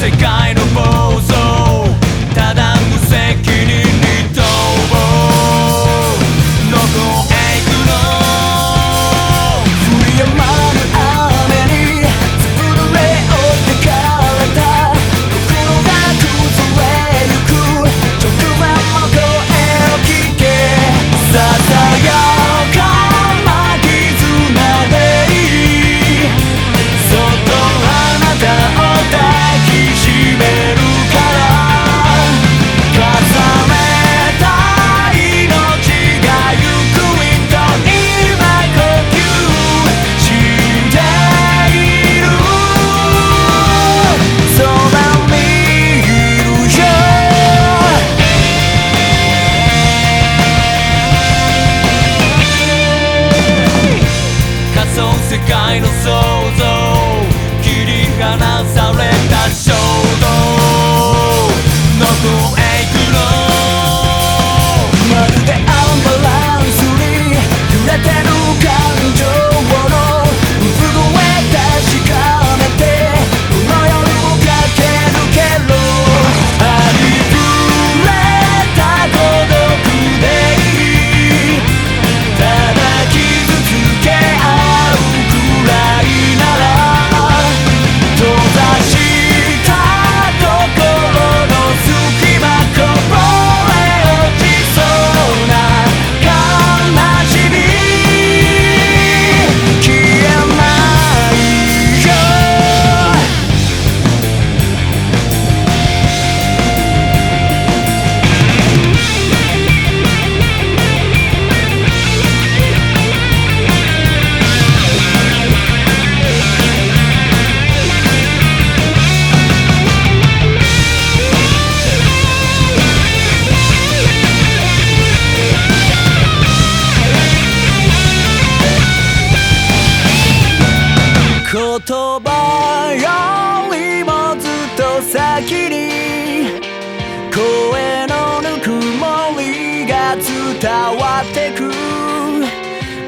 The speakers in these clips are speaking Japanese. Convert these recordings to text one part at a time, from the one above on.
世界の棒伝わってく。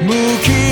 無機